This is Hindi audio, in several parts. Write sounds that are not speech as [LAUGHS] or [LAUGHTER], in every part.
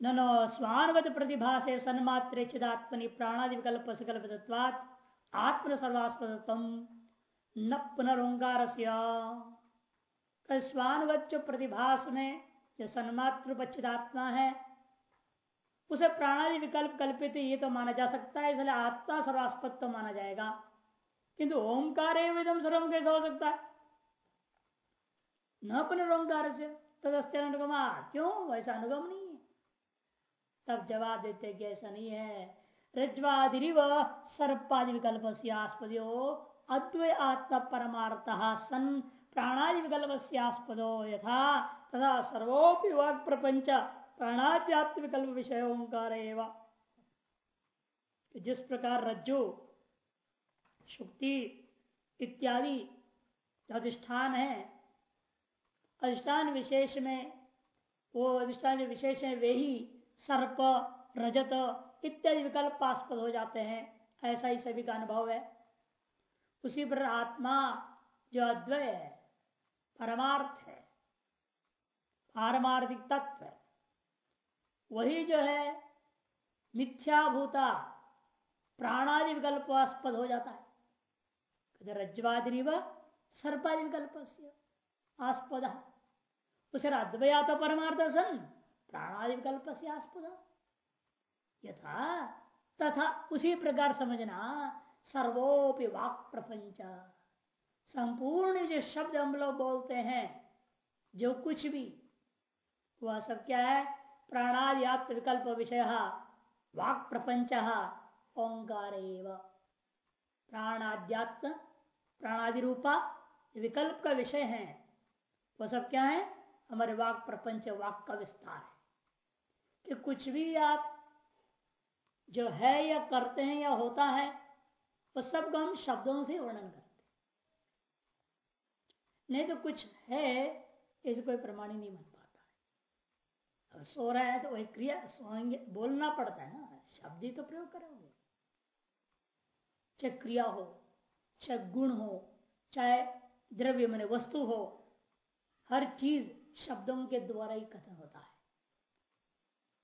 न नो स्वानुगत प्रतिभा से सन्मात्र चिदात्मनि प्राणादि विकल्प सकल्पत्वात् आत्म सर्वास्पदत्म न पुनरोंकार स्वानुगत जो प्रतिभास में जो सन्मात्र उपच्छिदात्मा है, उसे प्राणादि विकल्प कल्पित ये तो माना जा सकता है, इसलिए आत्मा सर्वास्पद तो माना जाएगा। किंतु ओंकार एवं सर्वम कैसा हो सकता है? न पुनरोंकार से तदस्थ अनुगमा, क्यों? वैसा अनुगम नहीं तब जवाब देते कि ऐसा नहीं है। रज्वादि सर्पादि विकल्प से आस्पदो अद्वय आत्मा परमार्थ सन प्राणादि विकल्प से आस्पदो यथा तथा सर्वोपि वाक प्रपंच प्राणाध्यात्म विकल्प विषय ओंकार जिस प्रकार रज्जु, शुक्ति इत्यादि अधिष्ठान है, अधिष्ठान विशेष में, वो अधिष्ठान विशेष है, वे ही सर्प, रजत इत्यादि विकल्पास्पद हो जाते हैं। ऐसा ही सभी का अनुभव है। उसी पर आत्मा जो अद्वय है, परमार्थ है, पारमार्थिक तत्व है, वही जो है मिथ्याभूता, प्राणादि विकल्प आस्पद हो जाता है। रज्जवादि व सर्पादि विकल्प आस्पद उसे अद्वया तो परमार्थ सन। प्राणादि विकल्प से आस्पद यथा तथा उसी प्रकार समझना, सर्वोपि वाक प्रपंच संपूर्ण जो शब्द हम लोग बोलते हैं, जो कुछ भी, वह सब क्या है? प्राणाद्यात्म विकल्प विषय वाक प्रपंच ओंकार प्राणाध्यात्म प्राणादि रूपा विकल्प का विषय है। वह सब क्या है? हमारे वाक प्रपंच वाक का विस्तार है। कि कुछ भी आप जो है या करते हैं या होता है वो सब हम शब्दों से वर्णन करते नहीं तो कुछ है, इसे कोई प्रमाण ही नहीं बन सो रहा है तो वही क्रिया, सोएँगे, बोलना पड़ता है ना। शब्द ही तो प्रयोग करोगे। चाहे क्रिया हो, चाहे गुण हो, चाहे द्रव्य, मैंने वस्तु हो, हर चीज़ शब्दों के द्वारा ही कथन होता है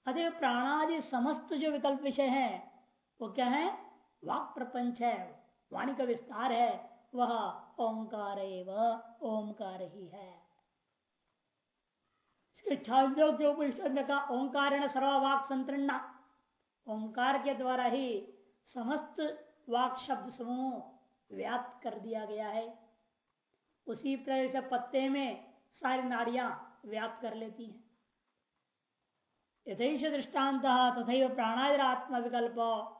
अतः प्राणादि समस्त जो विकल्प विषय है, वो क्या है? वाक प्रपंच है, वाणी का विस्तार है, वह ओंकार ओंकार ही है। कहा ओंकार सर्ववाक संतरणा ओंकार के द्वारा ही समस्त वाक शब्द समूह व्याप्त कर दिया गया है। उसी प्रकार से पत्ते में सारी नाड़ियाँ व्याप्त कर लेती हैं। यथेश दृष्टांत तथा प्राणादिरात्म विकल्प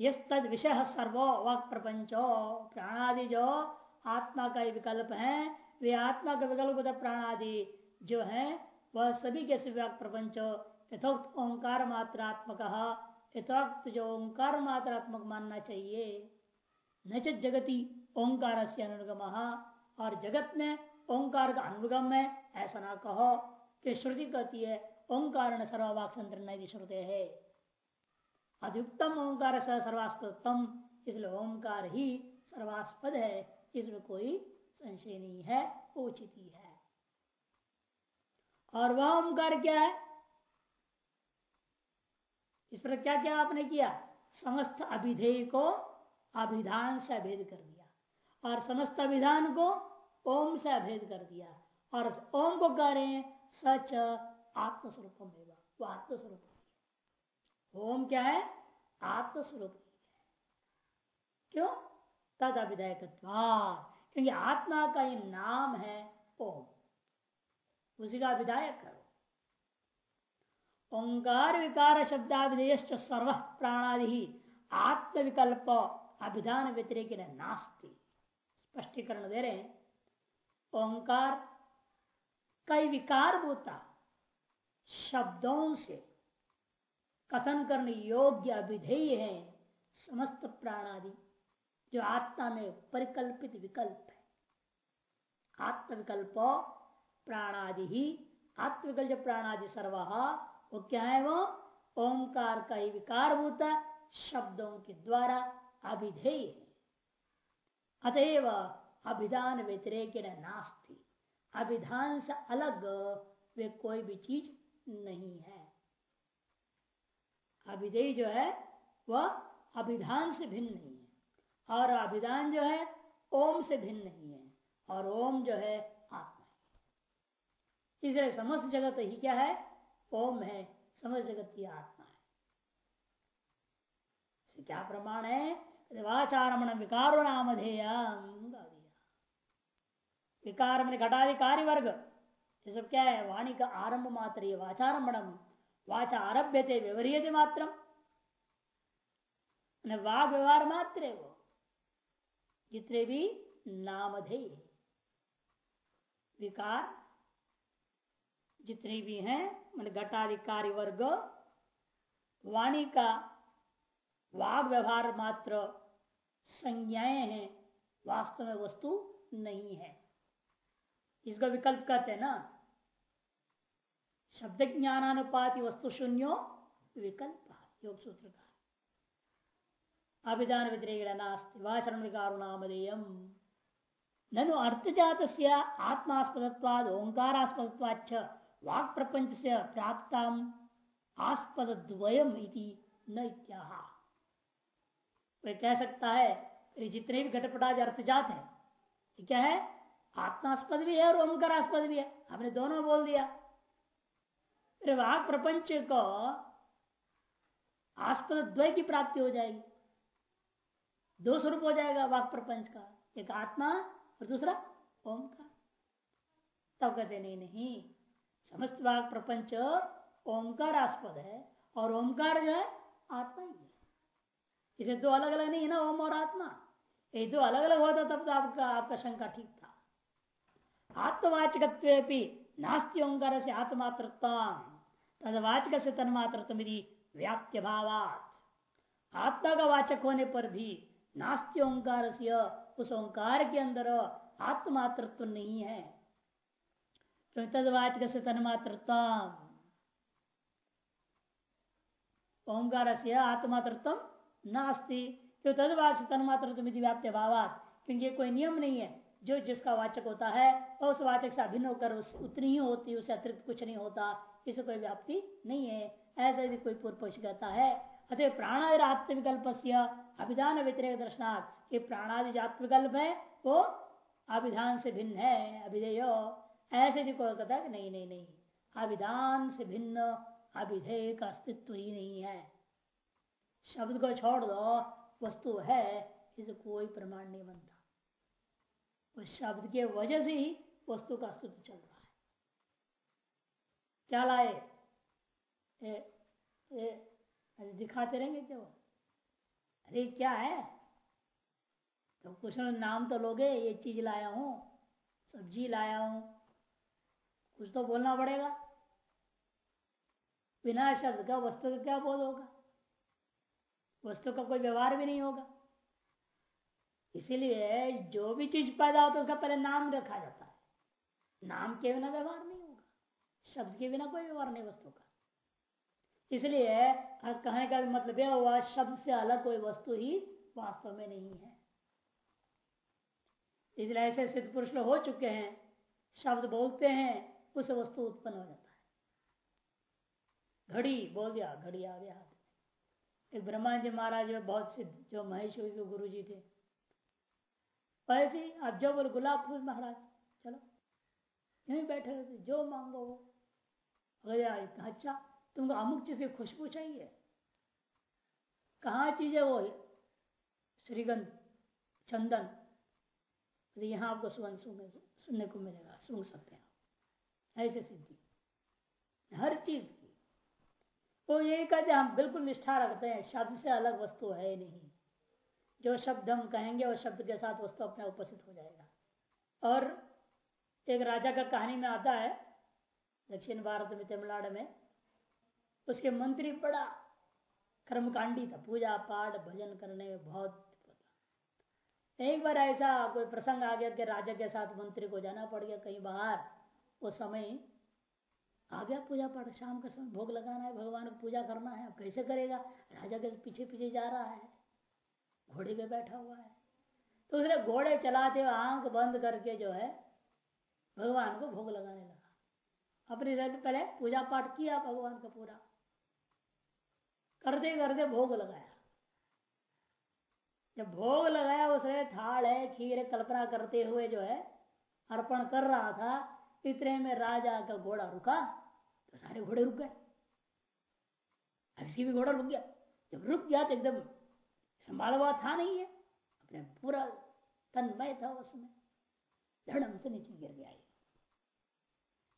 यद विषय सर्व वाक प्रपंचो प्राणादि जो आत्मा का विकल्प है, वे आत्मा का विकल्प प्राणादि जो है, वह सभी के व्याक प्रपंच यथोक्त ओंकार मात्रात्मक यथोक्त जो ओंकार मात्रात्मक मानना चाहिए। न जगती ओंकार से अनुगम, और जगत में ओंकार का अनुगम है, ऐसा ना कहो। कि श्रुति कहती है ओंकार सर्ववाक संतरण श्रुते है अधिकतम ओंकार सर्वास्पदम इसलिए ओंकार ही सर्वास्पद है, इसमें कोई संशय नहीं है, उचित ही है। और वह ओंकार क्या है? इस पर क्या क्या आपने किया? समस्त अभिधेय को अभिधान से अभेद कर दिया। और समस्त अभिधान को ओम से अभेद कर दिया। और ओम को कह रहे हैं, सच आत्मस्वरूप वो आत्मस्वरूप ओम क्या है? आत्मस्वरूप क्यों? तद अभिधायक क्योंकि आत्मा का ही नाम है ओम। उसी का विधायक करो। ओंकार विकार शब्दाभिधेय सर्व प्राणादि आत्म विकल्प अभिधान व्यतिरिक नास्ति। स्पष्टीकरण दे रहे हैं। ओंकार कई विकार होता शब्दों से। कथन करने योग्य अभिधेय है समस्त प्राणादि, जो आत्मा में परिकल्पित विकल्प है। आत्मविकल्प प्राणादि ही। आत्मकल जो प्राणादि सर्व, वो क्या है वो? ओंकार का ही विकार होता शब्दों के द्वारा अभिधेय है। अतएव अभिधान व्यतिरेक नास्ती। अभिधान से अलग वे कोई भी चीज़ नहीं है। अभिधेय जो है, वह अभिधान से भिन्न नहीं है। और अभिधान जो है, ओम से भिन्न नहीं है। और ओम जो है, आत्मा है। इसलिए समस्त जगत ही क्या है? ओम है। समस्त जगत की आत्मा है। क्या प्रमाण है? वाचारमण विकारो नामधेय विकार घटाधिकारी वर्ग। ये सब क्या है? वाणी का आरंभ मात्र ये वाचारंभम वाचा आरभ्य थे व्यवहारिय मात्र वाग व्यवहार मात्र है वो। जितने भी नामधेय विकार जितने भी हैं, मान घटाधिकारी वर्ग, वाणी का वाग व्यवहार मात्र संज्ञाएँ हैं, वास्तव में वस्तु नहीं है। इसको विकल्प कहते हैं ना शब्द ज्ञानानुपाति वस्तु शून्यो विकल्प योग सूत्र का अभिधान व्यतिरेक ननु अर्थजात आत्मास्पदत्वाद ओंकारास्पदत्वाच वाक प्रपंच से प्राप्त आस्पद द्वयम न इत्याह। कह सकता है जितने भी घटपटाज अर्थजात है क्या है? आत्मास्पद भी है और ओंकारास्पद भी है। आपने दोनों बोल दिया। फिर वाक प्रपंच को आस्पद द्वय की प्राप्ति हो जाएगी। दो स्वरूप हो जाएगा वाक प्रपंच का, एक आत्मा और दूसरा ओंकार तब कहते नहीं नहीं, समस्त वाक प्रपंच ओंकार आस्पद है और ओंकार जो है आत्मा ही है। इसे दो अलग अलग नहीं है ना, ओम और आत्मा। ये दो अलग अलग होता तब तो आपका आपका शंका ठीक था। आत्मवाचक नास्ती ओंकार से आत्मात्र तदवाचक से तन्मात्र व्याप्य भावात आत्मा का वाचक होने पर भी नास्ति ओंकार से उस ओंकार के अंदर आत्मातृत्व नहीं है तो तदवाचक से तन्मातृत्व ओंकार से आत्मातृत्व नास्ति। तो तदवाचक तन्मातृत्व व्याप्त भावात क्योंकि कोई नियम नहीं है, जो जिसका वाचक होता है और उस वाचक से अभिन्न होकर उतनी ही होती उससे अतिरिक्त कुछ नहीं होता। इसे कोई व्याप्ति नहीं है। ऐसा यदि कोई पूर्व पक्ष कहता है, अतः प्राणादि आत्मविकल्प अभिधान व्यतिरेक दर्शनार्थ ये प्राणादि आत्मविकल्प है, वो अभिधान से भिन्न है, अभिधेय। ऐसे भी कोई कहता है नहीं नहीं नहीं, अभिधान से भिन्न, अभिधेय का अस्तित्व ही नहीं है। शब्द को छोड़ दो, वस्तु है, इसे कोई प्रमाण नहीं बनता। उस शब्द के वजह से ही वस्तु का अस्तित्व चल रहा क्या लाए ए, ए, दिखाते रहेंगे क्या अरे क्या है? तो कुछ नाम तो लोगे ये चीज़ लाया हूँ सब्ज़ी लाया हूँ। कुछ तो बोलना पड़ेगा। बिना शब्द का वस्तु का क्या बोध होगा? वस्तु का कोई व्यवहार भी नहीं होगा। इसीलिए जो भी चीज़ पैदा होता है उसका पहले नाम रखा जाता है। नाम के बिना व्यवहार नहीं शब्द के बिना कोई व्यवहार नहीं वस्तु का। इसलिए कहने का मतलब यह हुआ, शब्द से अलग कोई वस्तु ही वास्तव में नहीं है। इसलिए ऐसे सिद्ध पुरुष हो चुके हैं, शब्द बोलते हैं, उस वस्तु उत्पन्न हो जाता है। घड़ी बोल दिया, घड़ी आ गया एक ब्रह्मा जी महाराज बहुत सिद्ध, जो महेश्वरी के गुरु जी थे। ऐसे ही आप जो बोल गुलाब फूल, महाराज, चलो, यहीं बैठे रहते, जो मांगो वो। अगर अच्छा तुमको अमुक चीज़ की खुशबू चाहिए। कहा चीज़ है वो? श्रीगंध, चंदन। तो यहाँ आपको सुगंध सुनने को मिलेगा सुन सकते हैं ऐसे सिद्धि। हर चीज़ की। वो ये कहते हम बिल्कुल निष्ठा रखते हैं, शब्द से अलग वस्तु है नहीं। जो शब्द हम कहेंगे, वो शब्द के साथ वस्तु अपने उपस्थित हो जाएगा। और एक राजा का कहानी में आता है दक्षिण भारत में तमिलनाडु में, उसके मंत्री बड़ा कर्मकांडी था। पूजा पाठ, भजन करने में बहुत एक बार ऐसा कोई प्रसंग आ गया कि राजा के साथ मंत्री को जाना पड़ गया कहीं बाहर, वो समय आ गया पूजा पाठ। शाम का समय, भोग लगाना है, भगवान को पूजा करना है, अब कैसे करेगा? राजा के पीछे पीछे जा रहा है, घोड़े पे बैठा हुआ है। तो उसने घोड़े चलाते हुए आँख बंद करके जो है, भगवान को भोग लगाने लगा। अपनी पहले पूजा पाठ किया, भगवान का पूरा। करते करते भोग लगाया। जब भोग लगाया, उसने थाल है, खीर कल्पना करते हुए जो है, अर्पण कर रहा था, इतने में राजा का घोड़ा रुका तो सारे घोड़े रुक गए। इसकी भी घोड़ा रुक गया। जब रुक गया तो एकदम संभाल हुआ था नहीं है। अपने पूरा तन्मय था उसमें। धड़म से नीचे गिर गया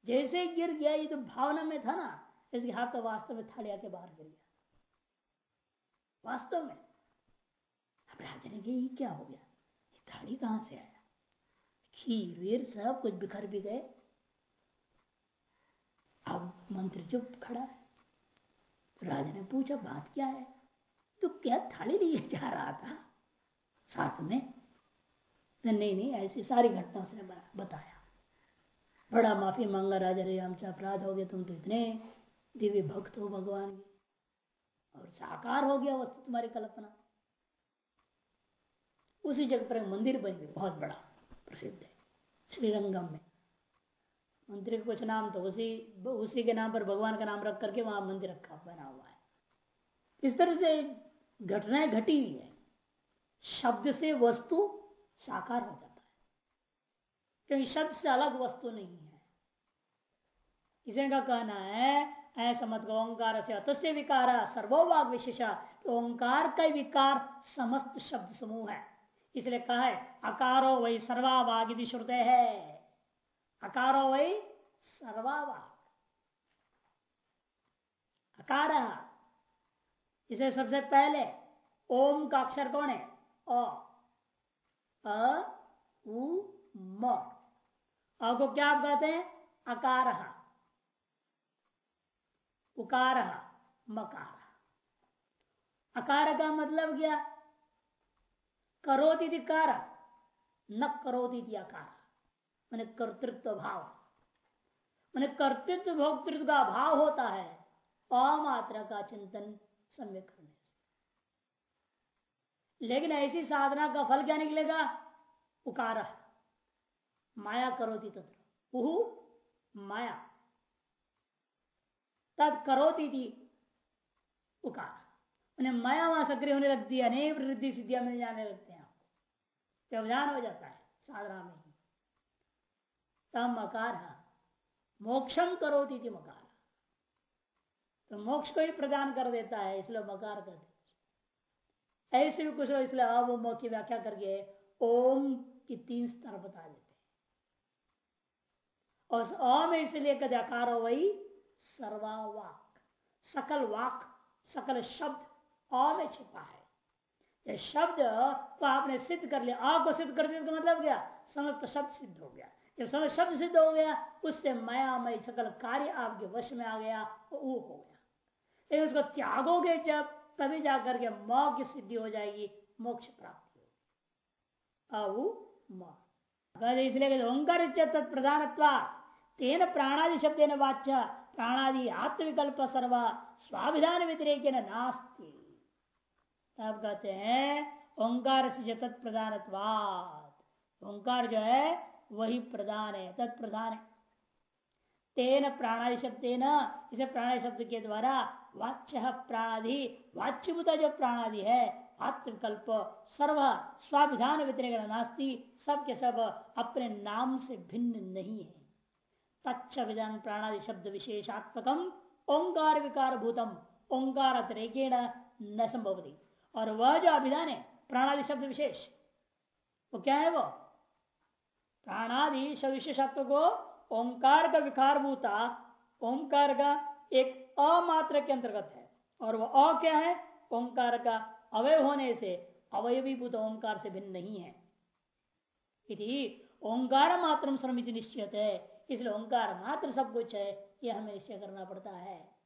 जैसे गिर गया, ये तो भावना में था ना, इसके हाथ तो वास्तव में थालिया के बाहर गिर गया। वास्तव में। अब राजा ने ये क्या हो गया? ये थाली कहाँ से आया? खीर, वीर, सब कुछ बिखर भी गए। अब मंत्री चुप खड़ा है। राजा ने पूछा, बात क्या है? तो क्या थाली लिए जा रहा था? साथ में। तो नहीं नहीं, ऐसी सारी घटना उसने बताया। बड़ा माफ़ी मांगा राजा रे हमसे अपराध हो गया, तुम तो इतने दिव्य भक्त हो भगवान के। और साकार हो गया वस्तु तुम्हारी कल्पना उसी जगह पर मंदिर बन गया, बहुत बड़ा, प्रसिद्ध है, श्रीरंगम में। मंदिर कुछ नाम तो उसी उसी के नाम पर भगवान का नाम रख करके वहाँ मंदिर रखा, बना हुआ है। इस तरह से घटनाएँ घटी हुई है। शब्द से वस्तु साकार हो जाता क्योंकि शब्द से अलग वस्तु नहीं है। इसे का कहना है, ऐसा मत ओंकार से अतस्य विकार सर्वोवाग विशेषा तो ओंकार का विकार समस्त शब्द समूह है। इसलिए कहा है, अकारो वही सर्वाभाग यदि श्रुते है। अकारो वही सर्वाभाग। अकार। इसे सबसे पहले, ओम का अक्षर कौन है? ओ अ, उ, म। को क्या आप कहते हैं? अकार। उकार, मकार। अकार का मतलब क्या? करोति कार, न करोति अकार। मैंने कर्तृत्व भाव। मैंने कर्तृत्व भोक्तृत्व का भाव होता है, अमात्रा का चिंतन सम्य करने से। लेकिन ऐसी साधना का फल क्या निकलेगा? उकार। माया करोति तत्र। माया। तद करोती थी उकार। उन्हें माया वहाँ सक्रिय होने लगती है, अनेक वृद्धि सिद्धियाँ मिल जाने लगते हैं आपको। व्यवधान हो जाता है साधना में ही। तम अकार मोक्षम करोती थी मकार। तो मोक्ष को ही प्रदान कर देता है, इसलिए मकार कहते ऐसे भी कुछ इसलिए अब मो की व्याख्या करके ओम की तीन स्तर बता देते और ओम इसलिए कद हो वही, सर्वावाक। सकल वाक, सकल शब्द अ में छिपा है। ये शब्द को आपने सिद्ध कर लिया। अ को सिद्ध कर दिया तो मतलब क्या? समस्त शब्द सिद्ध हो गया। जब समस्त शब्द सिद्ध हो गया, उससे मायामय सकल कार्य आपके वश में आ गया, वो हो गया। लेकिन उसको त्यागोगे जब, तभी जाकर के मौ की सिद्धि हो जाएगी, मोक्ष प्राप्ति होगी। इसलिए ओंकार प्रधान तेन प्राणादि शब्द वाच्य, प्राणादि आत्मविकल्प सर्व स्वाभिधान व्यतिरेक नास्ती। तब कहते हैं, ओंकार से जगत प्रधान ओंकार जो है, वही प्रधान है, तत्प्रधान है। तेन प्राणादि शब्द इसे प्राणादि शब्द के द्वारा वाच्य प्राणादि, वाच्यभूता जो प्राणादि है आत्मकल्प सर्व स्वाभिधान व्यतिरेक नास्ती, सब के सब अपने नाम से भिन्न नहीं है। विधान प्राणादि शब्द विशेषात्मकम ओंकार विकार भूतम ओंकार अतिरेकेण न संभवती और वह जो अभिधान है प्राणादि शब्द विशेष वो क्या है वो प्राणादि विशेषात्व को ओंकार का विकार भूता ओंकार का एक अमात्र के अंतर्गत है। और वह अ क्या है? ओंकार का अवय होने से अवयवी भूत ओंकार से भिन्न नहीं है। ओंकार मात्र श्रमित निश्चित है इसलिए ओंकार मात्र सब कुछ है यह हमें निश्चय करना पड़ता है।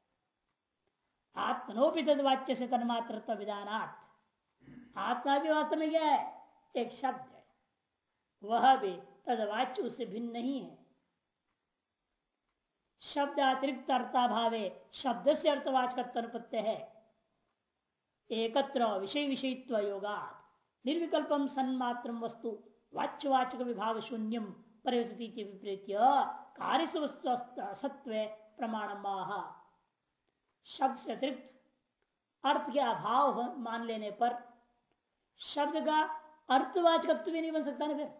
आत्मनोपी तदवाच्य से तन्मात्र विधानात्। आत्मा भी वास्तव में क्या है? एक शब्द है। वह भी तदवाच्य उससे भिन्न नहीं है। शब्द अतिरिक्त अर्थाभावे शब्द से अर्थवाच का तनपत्य है। एकत्र विषय विषयत्व योगा निर्विकल्पम सन्मात्र वस्तु। वाच्यवाचक विभाग शून्यम विपरीत कार्य सत्व प्रमाण शब्द से अतिरिक्त अर्थ के अभाव मान लेने पर शब्द का अर्थवाचकत्व भी नहीं बन सकता ना फिर।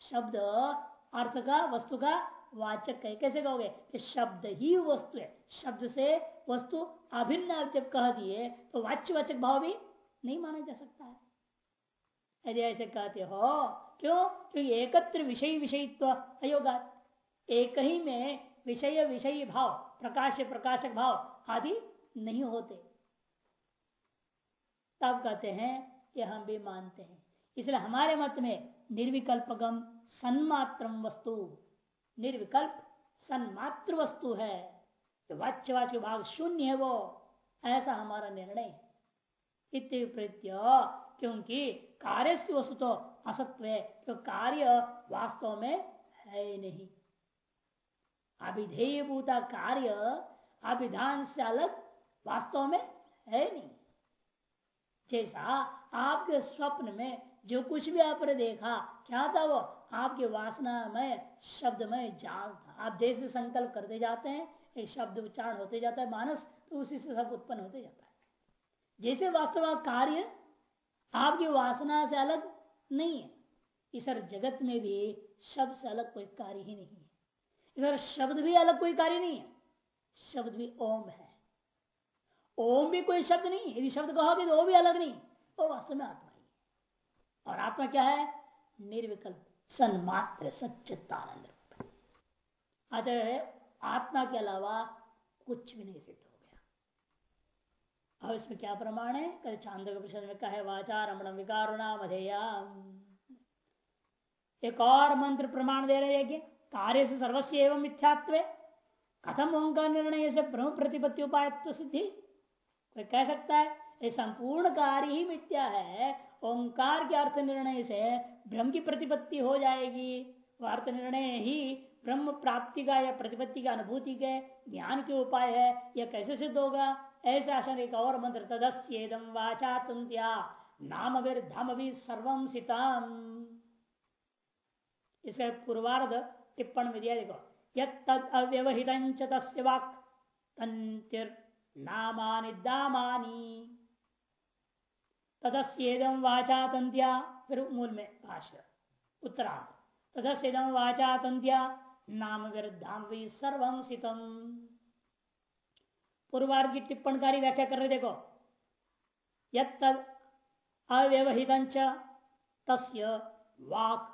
शब्द अर्थ का, वस्तु का वाचक है कैसे कहोगे? कि शब्द ही वस्तु है। शब्द से वस्तु अभिन्न जब कह दिए तो वाच्य वाचक भाव भी नहीं माना जा सकता है। यदि ऐसे कहते हो क्यों? क्योंकि एकत्र विषय विषयत्व अयोगा। एक ही में विषय विषय भाव, प्रकाश प्रकाशक भाव आदि नहीं होते। तब कहते हैं कि हम भी मानते हैं। इसलिए हमारे मत में निर्विकल्पगम सन्मात्र वस्तु। निर्विकल्प सन्मात्र वस्तु है। जो वाच्य वाच्य भाग शून्य है वो, ऐसा हमारा निर्णय इत्य क्योंकि कार्य से वस्तु तो असत्व है तो कार्य वास्तव में है नहीं। अभिधेय भूता कार्य अभिधान से अलग वास्तव में है नहीं। जैसा आपके स्वप्न में जो कुछ भी आपने देखा, क्या था वो? आपके वासना में शब्द में जाल था। आप जैसे संकल्प करते जाते हैं एक शब्द उच्चारण होते जाता है, मानस तो उसी से सब उत्पन्न होते जाता है। जैसे वास्तव कार्य आपकी वासना से अलग नहीं है। इस जगत में भी शब्द से अलग कोई कार्य ही नहीं है। इस शब्द भी अलग कोई कार्य नहीं है। शब्द भी ओम है। ओम भी कोई शब्द नहीं यदि शब्द कहोगे तो वो भी अलग नहीं वो वास्तव में आत्मा ही और आत्मा क्या है? निर्विकल्प, सन्मात्र, सच्चिदानंद रूप अतः आत्मा के अलावा कुछ भी नहीं सिद्ध अब इसमें क्या प्रमाण है? कल चाँद में कहे वाचा रमण विकारुणाम एक और मंत्र प्रमाण दे रहे हैं कार्य से सर्वस्व एवं मिथ्यात्व। कथम ओंकार निर्णय से ब्रह्म प्रतिपत्ति उपाय सिद्धि? कोई कह सकता है, ये संपूर्ण कार्य ही मिथ्या है। ओंकार के अर्थ निर्णय से ब्रह्म की प्रतिपत्ति हो जाएगी। वह अर्थ निर्णय ही ब्रह्म प्राप्ति का या प्रतिपत्ति का अनुभूति के, ज्ञान के उपाय है। यह कैसे सिद्ध होगा? ऐसे आशन एक और मंत्र तदस्येदम वाचा तुंत्या नाम धम भी सर्वम सितम। इसका पूर्वार्ध टिप्पण में दिया देखो यद अव्यवहित नामानि तदस्येदम वाचा तंत्या फिर मूल में भाष्य, उत्तरार्ध तदस्येदम वाचा तंत्या नाम विरुद्धाम भी सर्वम पूर्वार्ध की टिप्पणकारी व्याख्या कर रहे, देखो। यद अव्यवहित तस्य वाक।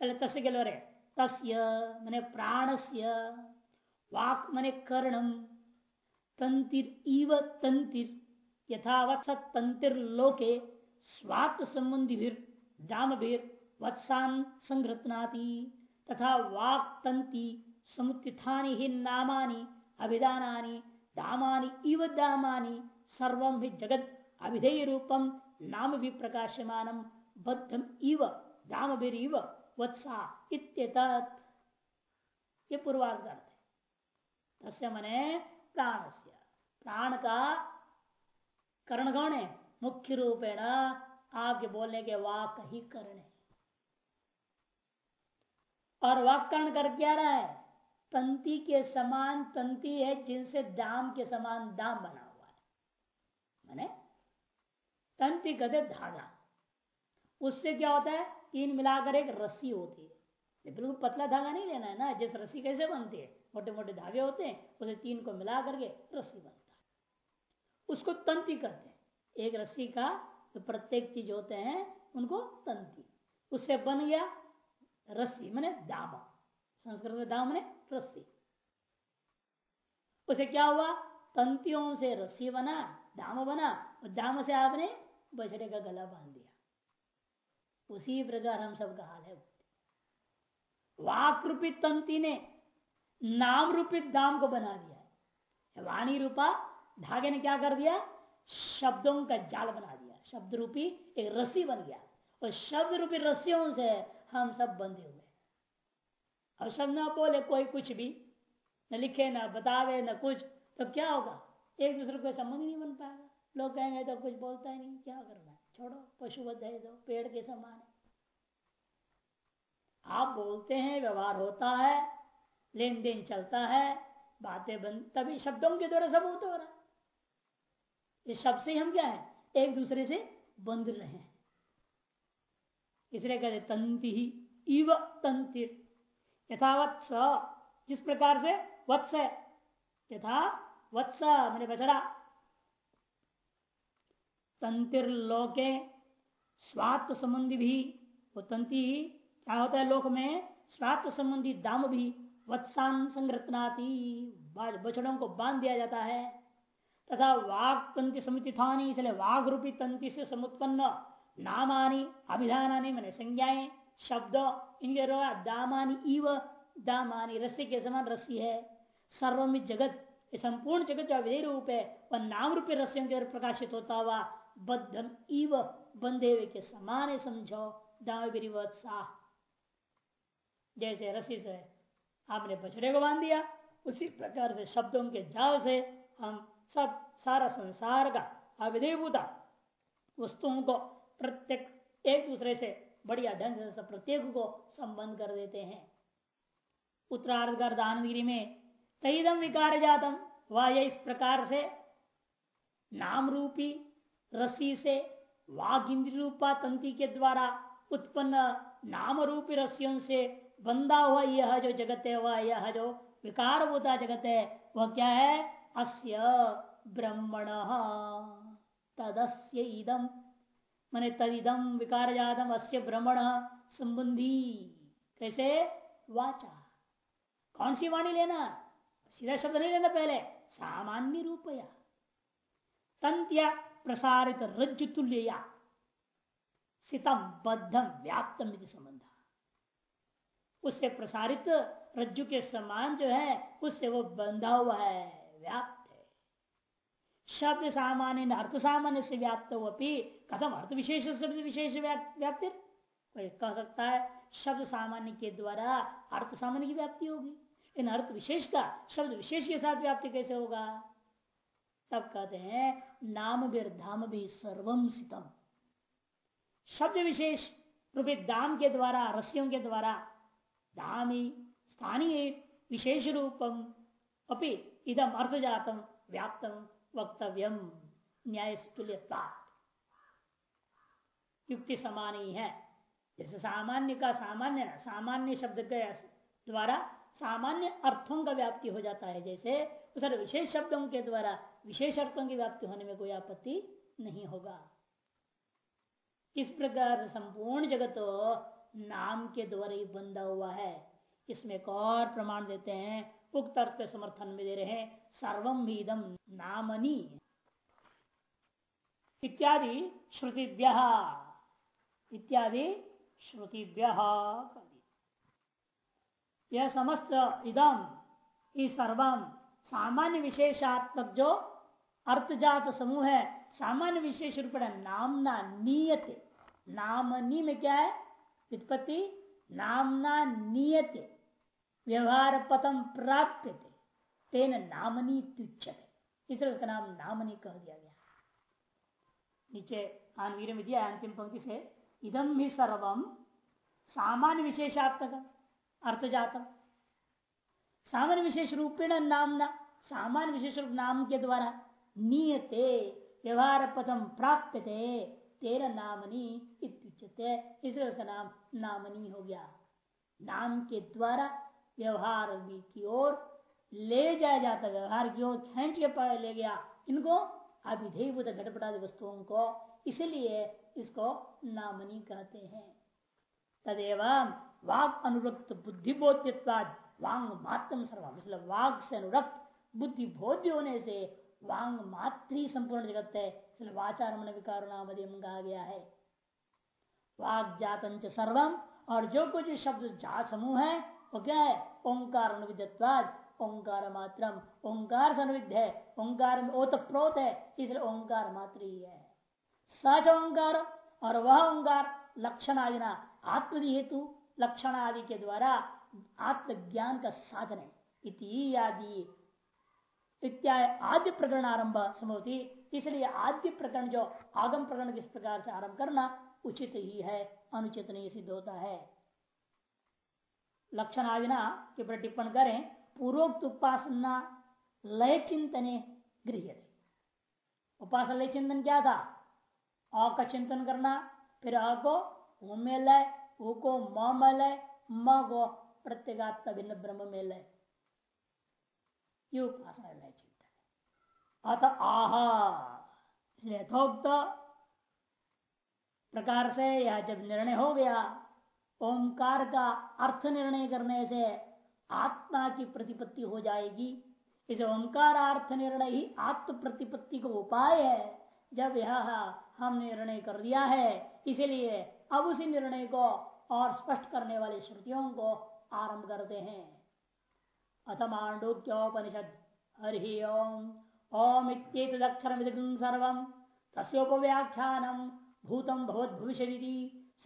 पहले तस्य के रे तस्य मने प्राणस्य, वाक मने कर्णम। तंतिर इव तंतिर यथावत तंतिर लोके स्वात्म संबंधी दाम भीर वत्सान संघृतनाती तथा वाक तंति समुत्थानी ही नामानी अभिदानी दामानी इव दामानी सर्व जगत अभिधेय रूपम नाम भी प्रकाशमान बद्धम इव दाम इव वत्सा इत्येत ये पूर्वार्थ तस्य मने प्राण प्राण का करण कौन है मुख्य रूपेण आपके बोलने के वाक ही करण। है और वाक कर्ण कर क्या रहा है? तंती के समान तंती है जिनसे दाम के समान दाम बना हुआ है। मैंने? तंती कहते धागा। उससे क्या होता है? तीन मिलाकर एक रस्सी होती है। बिल्कुल पतला धागा नहीं लेना है ना? जिस रस्सी कैसे बनती है? मोटे मोटे धागे होते हैं, उसे तीन को मिला करके रस्सी बनता है। उसको तंती कहते हैं। एक रस्सी का जो प्रत्येक चीज़ होते हैं, उनको तंती। उससे बन गया रस्सी, मैंने दामा। संस्कृत में दाम ने रस्सी। उसे क्या हुआ? तंतियों से रस्सी बना, दाम बना, और दाम से आपने बछड़े का गला बाँध दिया। उसी प्रकार हम सबका हाल है। वाक रूपी तंती ने नाम रूपी दाम को बना दिया वाणी रूपा धागे ने क्या कर दिया? शब्दों का जाल बना दिया। शब्द रूपी एक रस्सी बन गया। और शब्द रूपी रस्सियों से हम सब बंधे हुए अब शब्द ना बोले, कोई कुछ भी, न लिखे, ना बतावे, न कुछ तो क्या होगा? एक दूसरे को संबंध नहीं बन पाएगा। लोग कहेंगे तो कुछ बोलता ही नहीं, क्या करना है? छोड़ो, पशु बधाई दो पेड़ के समान है। आप बोलते हैं, व्यवहार होता है लेन देन चलता है, बातें बन, तभी शब्दों के द्वारा सब होता हो। रहा है इस शब्द से हम क्या है? एक दूसरे से बंध रहे हैं। इसलिए कहते तंति ही इव तंतिर। यथावत्स जिस प्रकार से वत्स यथा वत्स मैंने बछड़ा। तंतिर लोके स्वात्म संबंधी भी। वो तंती क्या होता है लोक में? स्वात्म संबंधी दाम भी। वत्सान संरत्नाती बछड़ों को बाँध दिया जाता है। तथा वाग तंति समुचिथानी इसलिए वाघ रूपी तंति से समुत्पन्न नामानी अभिधानी मैंने संज्ञाएँ। शब्द इनके दामानी इव दामानी, रस्सी के समान रस्सी है। सर्वमित जगत संपूर्ण जगत जो विधेय रूप है, वह नाम रूपी रस्सियों के प्रकाशित होता हुआ बद्धम इव बंधे के समान समझो। दाविवत्सा जैसे रस्सी से आपने बछड़े को बाँध दिया, उसी प्रकार से शब्दों के जाल से हम सब, सारा संसार का अविधेयभूता वस्तुओं को प्रत्येक एक दूसरे से बढ़िया ढंग से प्रत्येक को संबंध कर देते हैं। उत्तरार्ध दानगिरी में तईदम विकार जातम। वह इस प्रकार से नाम रूपी रसी से वाघ इंद्र रूपा तंती के द्वारा उत्पन्न नाम रूपी रस्सियों से बंधा हुआ यह जो जगत है, वह यह जो विकार होता जगत है, वह क्या है? अस्य ब्रह्मण तदस्य इदम। मने तदिदम विकार जातम अस्य ब्रह्मण संबंधी। कैसे? वाचा। कौन सी वाणी लेना? सीधा शब्द नहीं लेना पहले। सामान्य रूपया। तंत्या प्रसारित रज्जु तुल्य सितम बद्धम व्याप्तम संबंध। उससे प्रसारित रज्जु के समान जो है, उससे वो बंधा हुआ है। व्याप्त। शब्द सामान्य अर्थ सामान्य से व्याप्त भी कथम अर्थ विशेष शब्द विशेष व्याप्ति कह सकता है शब्द सामान्य के द्वारा अर्थ सामान्य की व्याप्ति होगी। इन अर्थ विशेष का शब्द विशेष के साथ व्याप्ति कैसे होगा? तब कहते हैं नाम भी धाम भी सर्वम सितम। शब्द विशेष रूपी दाम के द्वारा, रस्यों के द्वारा धामी स्थानीय, विशेष रूपम, अपि इदम अर्थ जातम व्याप्तम। वक्तव्यम न्याय तुल्यता युक्ति समान ही। है जैसे सामान्य का सामान्य सामान्य शब्द के द्वारा सामान्य अर्थों का व्याप्ति हो जाता है। जैसे सर विशेष शब्दों के द्वारा विशेष अर्थों की व्याप्ति होने में कोई आपत्ति नहीं होगा। इस प्रकार संपूर्ण जगत नाम के द्वारा ही बंधा हुआ है। इसमें एक और प्रमाण देते हैं उक्त अर्थ समर्थन में दे रहे हैं सर्वम इदम नामनी। इत्यादि श्रुतिभ्य इत्यादि श्रुतिभ्य यह समस्त इदम इस सर्वम सामान्य विशेषात्मक जो अर्थजात समूह है, सामान्य विशेष रूप नामना नियत। नामनी में क्या है? वित्पत्ति नामना नियत। व्यवहार पतम प्राप्त तेन नामनी तुच्छ इसलिए उसका नाम नामनी कह दिया गया। नीचे आनवीर में दिया अंतिम पंक्ति से इदम ही सर्वम सामान्य विशेषात्मक अर्थ जातम सामान्य विशेष रूपेण नामना सामान्य विशेष रूप नाम के द्वारा नियते व्यवहार पदम प्राप्त तेरा नामनी इसलिए उसका नाम नामनी हो गया। नाम के द्वारा व्यवहार की ओर ले जाया जाता व्यवहार की ओर खेच के ले गया। इनको अभिधेयभूत घटपटादि वस्तुओं को इसलिए इसको नामनी कहते हैं। तदेव वाक अनुरक्त बुद्धि बोध्यवाद वांग मात्र सर्वम इसलिए वाक से अनुरक्त बुद्धि बोध्य होने से वांग मात्र संपूर्ण जगत है। इसलिए वाचार मन विकार नाम कहा गया है। वाग जातंच सर्वम और जो कुछ शब्द जात समूह है वो क्या है ओंकार अनुविधत्वाद ओंकार मात्रम। ओंकार सन्विध है, ओंकार में ओत प्रोत है, इसलिए ओंकार मात्र ही है। सच ओंकार और वह ओंकार लक्षण आदि ना आत्मदि हेतु लक्षण आदि के द्वारा आत्मज्ञान का साधन है। इति आदि। इत्यादि आद्य प्रकरण आरंभ संभवती इसलिए आद्य प्रकरण जो आगम प्रकरण किस प्रकार से आरंभ करना, उचित ही है, अनुचित नहीं सिद्ध होता है। लक्षण आदिना के ऊपर टिप्पण करें पूर्वोक्त उपासना लय चिंतने गृह उपासना लय चिंतन क्या था? अ का चिंतन करना, फिर अ को में लय ऊ को म में लय म को प्रत्येगात्म भिन्न ब्रह्म में लय ये उपासना लय चिंतन अत आहा, इसलिए यथोक्त प्रकार से यह जब निर्णय हो गया ओंकार का अर्थ निर्णय करने से आत्मा की प्रतिपत्ति हो जाएगी। इसे ओंकार अर्थ निर्णय ही आत्म प्रतिपत्ति को उपाय है। जब यह हम निर्णय कर दिया है, इसीलिए अब उसी निर्णय को और स्पष्ट करने वाली श्रुतियों को आरंभ करते हैं। अथ मांडुक्योपनिषद, हरि ओम। ओम इतक्षर सर्व। तस्ोपव्याख्यानम भूतम भवद भविष्य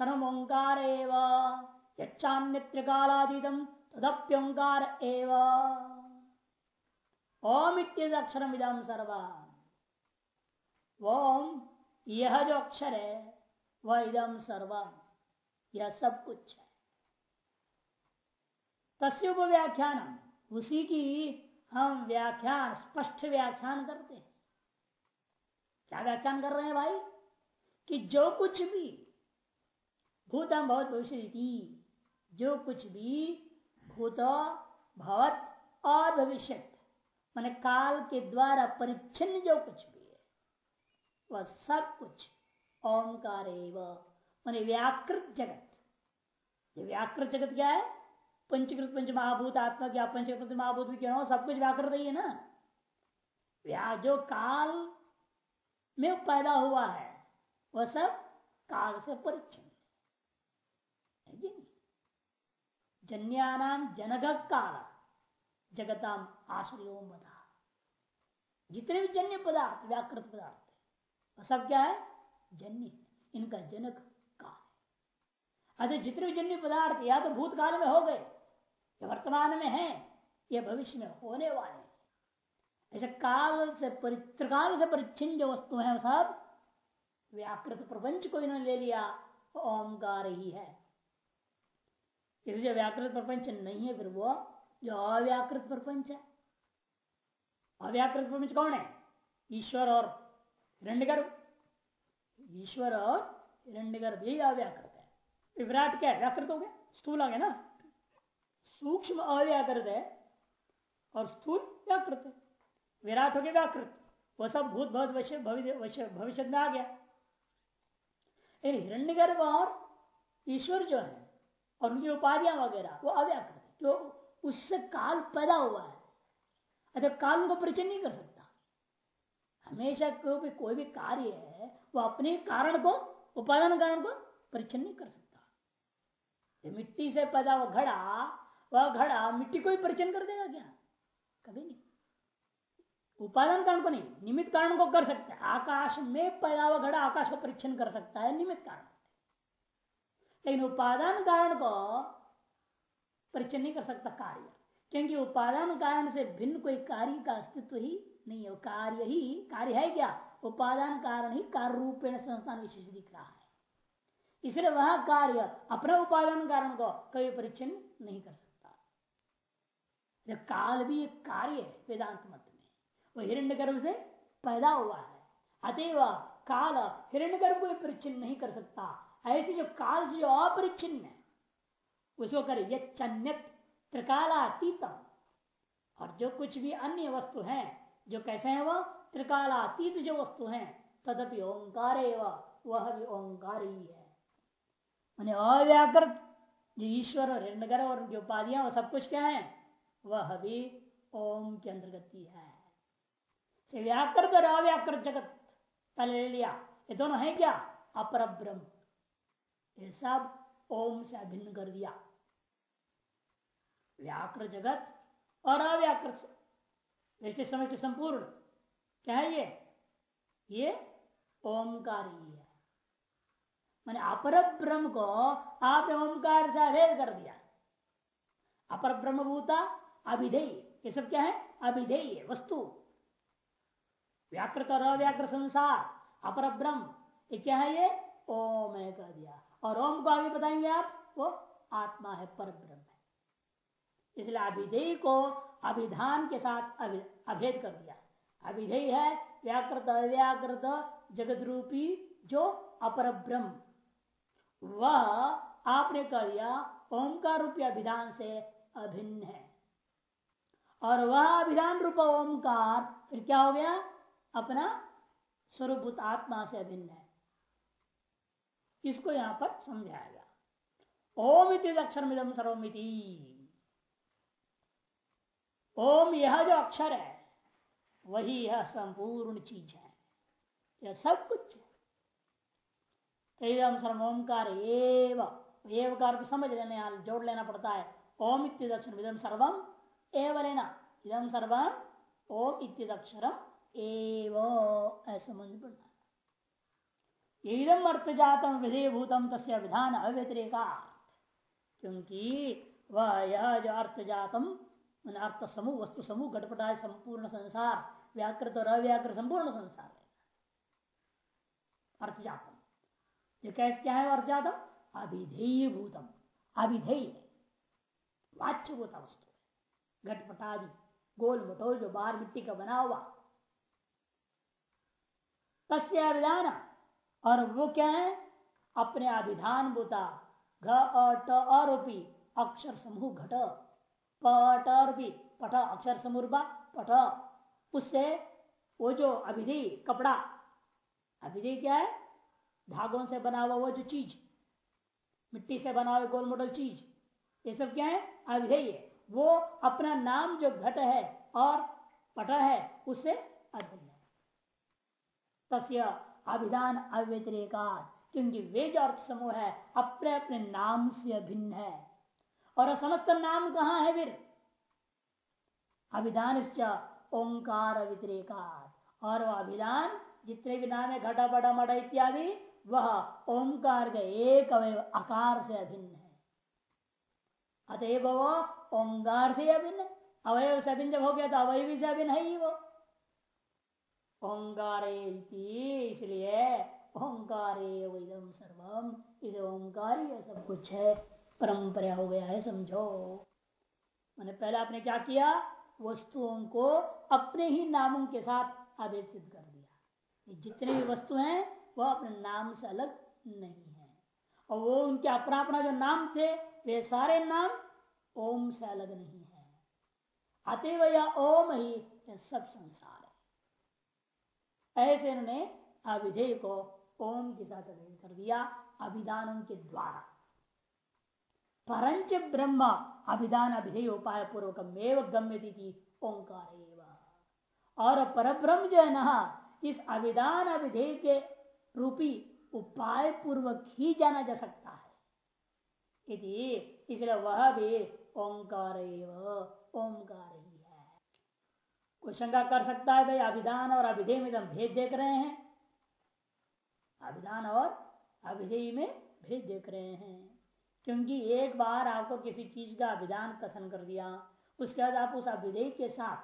सर्व ओंकार यच्चान्यत्र कालातीतम तदप्योंकार ओम अक्षर विदम सर्व ओम यह जो अक्षर है वह इदम सर्व यह सब कुछ है तस्व व्याख्यान उसी की हम व्याख्यान, स्पष्ट व्याख्यान करते हैं। क्या व्याख्यान कर रहे हैं भाई? कि जो कुछ भी भूतम भवत भविष्य जो कुछ भी भूत भवत और भविष्य मान काल के द्वारा परिच्छिन्न जो कुछ भी है, वह सब कुछ ओंकार मान व्याकृत जगत। ये व्याकृत जगत क्या है? पंचकृत पंच महाभूत आत्मा क्या, पंचकृत, महाभूत भी क्यों सब कुछ व्याकृत ही है ना? व्या जो काल में पैदा हुआ है, वह सब काल से परिच्छिन्न। जन्यानाम जनक काल जगताम आश्रयो जितने भी जन्य पदार्थ, व्याकृत पदार्थ सब क्या है? जन्य इनका जनक काल अरे जितने भी जन्य पदार्थ या तो भूतकाल में हो गए, या वर्तमान में है, या भविष्य में होने वाले ऐसे काल से त्रिकाल से परिच्छिन्न जो वस्तु है सब व्याकृत प्रपंच को इन्होंने ले लिया ओंकार ही है। इसलिए जो व्याकृत प्रपंच नहीं है, फिर वो जो अव्याकृत प्रपंच है। अव्याकृत प्रपंच कौन है? ईश्वर और हिरण्यगर्भ। ईश्वर और हिरण्यगर्भ यही अव्याकृत है। विराट क्या है? व्याकृत हो गया। स्थूल आ गया ना। सूक्ष्म अव्याकृत है और स्थूल व्याकृत है। विराट हो गया व्याकृत। वो सब भूत भविष्य भविष्य में आ गया। हिरण्यगर्भ और ईश्वर जो है और उनकी उपाधियाँ वगैरह, वो अव्याकृत है। तो उससे काल पैदा हुआ है। अच्छा काल को परिचय नहीं कर सकता। हमेशा भी कोई भी कार्य है, वो अपने कारण को, उपादान कारण को परिचय नहीं कर सकता। मिट्टी से पैदा हुआ घड़ा, वह घड़ा मिट्टी को ही परिचय कर देगा क्या? कभी नहीं। उपादान कारण को नहीं, निमित्त कारण को कर सकता है। आकाश में पैदा हुआ घड़ा आकाश को परीक्षण कर सकता है, निमित्त कारण। लेकिन उपादान कारण को परिचय नहीं कर सकता कार्य। क्योंकि उपादान कारण से भिन्न कोई कार्य का अस्तित्व ही नहीं है। कार्य ही, कार्य है क्या? उपादान कारण ही कार्य रूपेण संस्थान विशेष दिख रहा है। इसलिए वह कार्य अपने उपादान कारण को कभी परिचय नहीं कर सकता। काल भी एक कार्य है वेदांत मत में वह हिरण्य गर्भ से पैदा हुआ है, अतएव काल हिरण्य गर्भ को परिचय नहीं कर सकता। ऐसे जो काल से जो अपरिचिन्न है, उसको करे। यन्यत त्रिकालातीतम। और जो कुछ भी अन्य वस्तु है, जो कैसे है वह त्रिकालातीत जो वस्तु है, तदपि ओंकार वह भी ओंकार ही है। अव्याकृत जो ईश्वर और हिरणगर और जो उपाधियाँ वो सब कुछ क्या है, वह भी ओम के अंतर्गत ही है। व्याकृत और अव्याकृत जगत पहले लिया। ये दोनों है क्या? अपर ब्रह्म ये सब ओम से अभिन्न कर दिया। व्याकृ जगत और अव्याकृत दृष्टि संपूर्ण। क्या है ये? ये ओंकार ही है। मैंने अपर ब्रह्म को आपने ओंकार से अभेद कर दिया। अपर ब्रह्म भूता अभिधेय। ये सब क्या है? अभिधेय वस्तु। व्याकृत और अव्याकृत संसार अपर ब्रह्म ये क्या है ये? ओम है कह दिया। और ओम को आगे बताएँगे आप, वो आत्मा है पर ब्रह्म है। इसलिए अभिधेय को अभिधान के साथ अभेद कर दिया। अभिधेय है, व्याकृत, अव्याकृत जगत रूपी जो अपर ब्रह्म वह आपने कह दिया ओंकार रूपी अभिधान से अभिन्न है। और वह अभिधान रूप ओंकार, फिर क्या हो गया? अपना स्वरूप आत्मा से अभिन्न है। इसको यहाँ पर समझाया। गया ओम इति अक्षर मिदम सर्वमिति। ओम यह जो अक्षर है, वही यह संपूर्ण चीज़ है। यह सब कुछ है। सर्व ओंकार एव एव का समझ लेने जोड़ लेना पड़ता है। ओम इत्यक्षर इदम सर्वम एव लेना। इदम सर्वम ओम इत्यक्षरम एव, ऐसा मन पड़ना इदम अर्थ जातम विधेयभूतम तस्य विधान अव्यतिरेका। क्योंकि वह यह जो अर्थ जातम अर्थ समूह वस्तु समूह घटपटा संपूर्ण संसार, व्याकृत और अव्याकृत, संपूर्ण संसार है। अर्थ जातम ये कैसे, क्या है अर्थ जातम अभिधेय भूतम अभिधेय। वाच्य होता वस्तु घटपटादि गोल मटोल जो बाहर मिट्टी का बना हुआ। तस्य अभिधान और वो क्या है? अपने अभिधान भूता घ अक्षर समूह घट। पटरूपी पट अक्षर समूह पट उससे वो जो अभिधि, कपड़ा, अभिधि क्या है? धागों से बना हुआ वो जो चीज़, मिट्टी से बना हुआ गोल मोटल चीज़, ये सब क्या है? अभिधेय है। वो अपना नाम जो घट है और पट है, उससे अभिन्न तस्य अभिधान अव्यतिरेका, क्योंकि वे जो अर्थ समूह है, अपने अपने नाम से अभिन्न है। और समस्त नाम कहाँ है फिर? अभिधान ओंकार व्यतिरेका और वह अभिधान जितने भी नाम है, घटा बड़ा मड़ा इत्यादि, वह ओंकार के एक अवय आकार से अभिन्न है। अतएव वो ओंकार से अभिन्न अवयव से अभिन्न जब हो गया तो अवयवी से अभिन्न है ही वो। ओंकार इसलिए ओंकार इदम सर्वम इस ओंकार सब कुछ है, परंपरा हो गया है, समझो। मैंने पहले आपने क्या किया? वस्तुओं को अपने ही नामों के साथ आदेशित कर दिया। जितने भी वस्तु हैं वह अपने नाम से अलग नहीं है। और वो उनके अपना अपना जो नाम थे, वे सारे नाम ओम से अलग नहीं है। अतएव यह ओम ही सब संसार। ऐसे इन्होंने अविधेय को ओम के साथ अभिधेय कर दिया अभिधानों के द्वारा। परंच ब्रह्म अभिधान अभिधेय उपाय पूर्वक गम्य ओंकार और परब्रह्म जो है ना इस अभिधान अभिधेय के रूपी उपाय पूर्वक ही जाना जा सकता है। इसलिए वह भी ओंकार ओंकार कोई शंका कर सकता है, भाई, अभिधान और अभिधेय में हम भेद देख रहे हैं। अभिधान और अभिधेय में भेद देख रहे हैं। क्योंकि एक बार आपको किसी चीज़ का अभिधान कथन कर दिया, उसके बाद आप उस अभिधेय के साथ,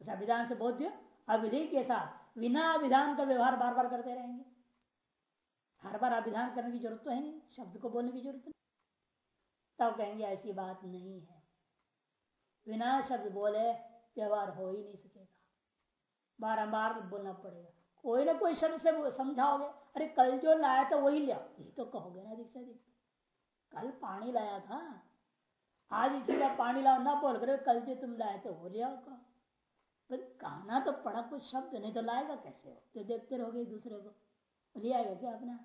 उस अभिधान से बोध्य अभिधेय के साथ बिना अभिधान का व्यवहार बार बार करते रहेंगे। हर बार अभिधान करने की ज़रूरत तो है नहीं, शब्द को बोलने की ज़रूरत नहीं। तब कहेंगे, ऐसी बात नहीं है। बिना शब्द बोले व्यवहार हो ही नहीं सकेगा। बारंबार बोलना पड़ेगा। कोई ना कोई शब्द से समझाओगे, अरे कल जो लाया था वही लिया। तो कहोगे ना से अधिक कल पानी लाया था। आज इसी का पानी लाओ, ना बोल कर कल जो तुम लाए थे वो लिया का पर कहना तो पड़ा कुछ शब्द, नहीं तो लाएगा कैसे हो तो देखते रहोगे दूसरे को। ले आएगा क्या अपना?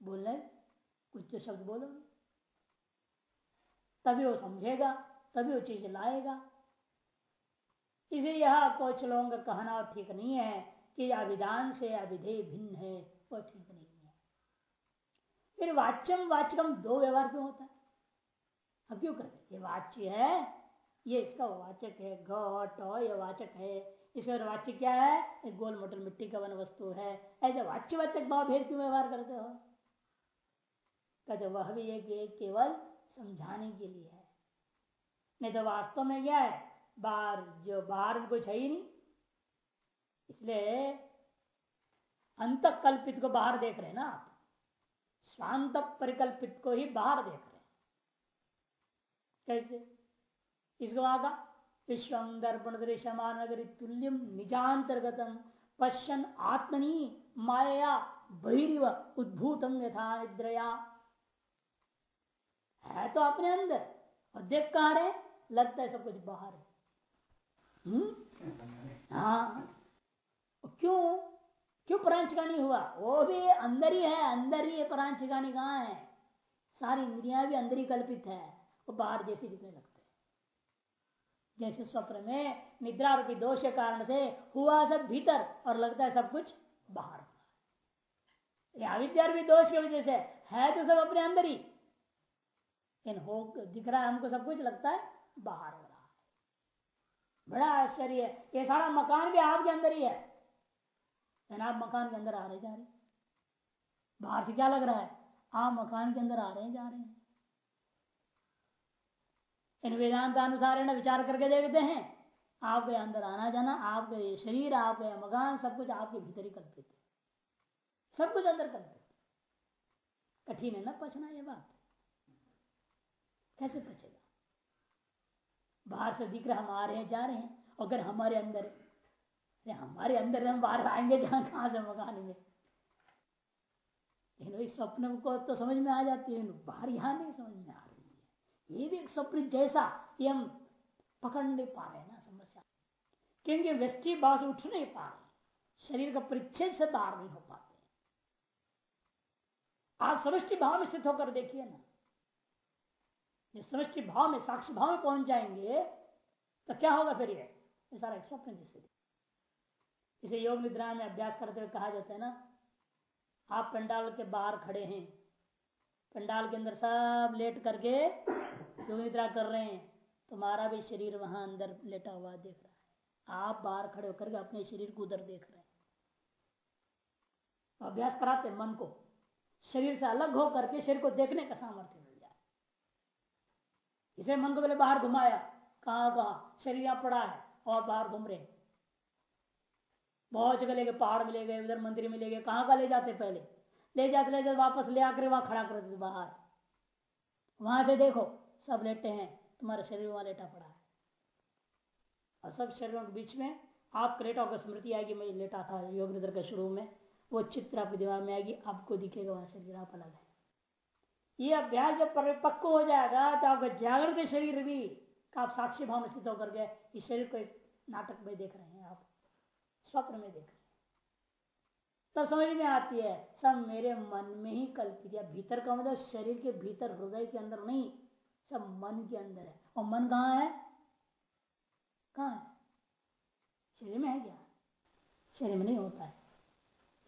बोलने कुछ तो शब्द बोलोगे। तभी वो समझेगा, तभी वो चीज़ लाएगा। इसे यह कुछ लोगों का कहना ठीक नहीं है कि अभिधान से अभिधेय भिन्न है वह ठीक नहीं है। फिर वाच्यम वाचकम दो व्यवहार क्यों होता है? अब क्यों कहते ये वाच्य है, ये इसका वाचक है घट ये वाचक है। इसका वाच्य क्या है? एक गोल मोटल मिट्टी का वन वस्तु है। ऐसे वाच्य, वाचक भाव भेद क्यों व्यवहार करते हो? कहते वह भी एक केवल समझाने के लिए है। नहीं तो वास्तव में क्या है? बाहर जो बाहर में कुछ है ही नहीं। इसलिए अंत कल्पित को बाहर देख रहे हैं ना आप। स्वांत परिकल्पित को ही बाहर देख रहे हैं। कैसे? इसको आगा विश्व दर्पण दृश्यमान नगरी तुल्यम निजांतर्गतम पश्यन आत्मनि माया बहिर्व उद्भूतम यथा निद्रया। है तो अपने अंदर। और देख कहा रहे लगता है सब कुछ बाहर है? हाँ। क्यों? क्यों परांचकानी हुआ? वो भी अंदर ही है, अंदर ही परांचकानी कहाँ है? सारी इंद्रिया भी अंदर ही कल्पित है। वो बाहर जैसे दिखने लगते जैसे स्वप्न में निद्रा रूपी दोष के कारण से हुआ सब भीतर और लगता है सब कुछ बाहर। अविद्या दोष की वजह से है तो सब अपने अंदर ही। हो दिख रहा है हमको सब कुछ, लगता है बाहर हो है। बड़ा आश्चर्य है। ये सारा मकान भी आपके अंदर ही है। आप मकान के अंदर आ रहे जा रहे बाहर से क्या लग रहा है? आप मकान के अंदर आ रहे जा रहे हैं। इन वेदांत अनुसार विचार करके देखते हैं। आपके अंदर आना जाना, आपके शरीर, आपके मकान, सब कुछ आपके भीतर ही कल्पित है। सब कुछ अंदर कल्पित कठिन है ना पचना ये बात? कैसे पचेगा? बाहर से दिख रहा हम आ रहे हैं, जा रहे हैं। अगर हमारे अंदर हमारे अंदर हम बाहर आएँगे, जहाँ कहाँ से मकान में। लेकिन इस स्वप्न को तो समझ में आ जाती है बाहर यहाँ नहीं समझ में आ रही है। ये भी एक स्वप्न जैसा ये हम पकड़ नहीं पा रहे ना समस्या क्योंकि वृष्टि भाव से उठ नहीं पा रहे। शरीर का परिच्छेद से बाहर नहीं हो पाते। आप समष्टि भाव में स्थित होकर देखिए ना। समष्टि भाव में, साक्षी भाव में पहुँच जाएँगे तो क्या होगा फिर ये? सारा स्वप्न जिससे इसे योग निद्रा में अभ्यास करते हुए कहा जाता है ना, आप पंडाल के बाहर खड़े हैं, पंडाल के अंदर सब लेट करके योग निद्रा कर रहे हैं, तुम्हारा भी शरीर वहाँ अंदर लेटा हुआ देख रहा है। आप बाहर खड़े होकर के अपने शरीर को उधर देख रहे हैं। अभ्यास कराते मन को, शरीर से अलग होकर के शरीर को देखने का सामर्थ्य इसे मन को पहले बाहर घुमाया। कहा कहा? शरीर पड़ा है और बाहर घूम रहे बहुत जगह ले गए, पहाड़ में ले गए, उधर मंदिर में ले गए। कहाँ का ले जाते पहले? ले जाते ले जाते वापस ले आकर वहाँ खड़ा कर देते बाहर। वहाँ से देखो, सब लेटे हैं, तुम्हारा शरीर वहाँ लेटा पड़ा है। और सब शरीरों के बीच में आप लेटा होकर स्मृति आएगी, मैं लेटा था योग निद्र के शुरू में, वो चित्र आपके दिमाग में आएगी, आपको दिखेगा वहाँ शरीर आप अलग है। ये अभ्यास जब परिपक्व हो जाएगा तो आपका जागृत शरीर भी आप साक्षी भाव में स्थित होकर गए इस शरीर को नाटक में देख रहे हैं आप। स्वप्न में देख रहे हैं। तब समझ में आती है, सब मेरे मन में ही कल्पित है। भीतर का मतलब शरीर के भीतर हृदय के अंदर नहीं, सब मन के अंदर है। और मन कहाँ है? कहा है? शरीर में है क्या? शरीर में नहीं होता है।